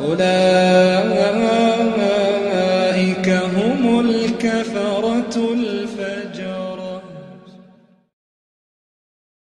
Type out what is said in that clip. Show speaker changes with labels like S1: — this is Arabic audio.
S1: أولئك هم الكفرة الكفرة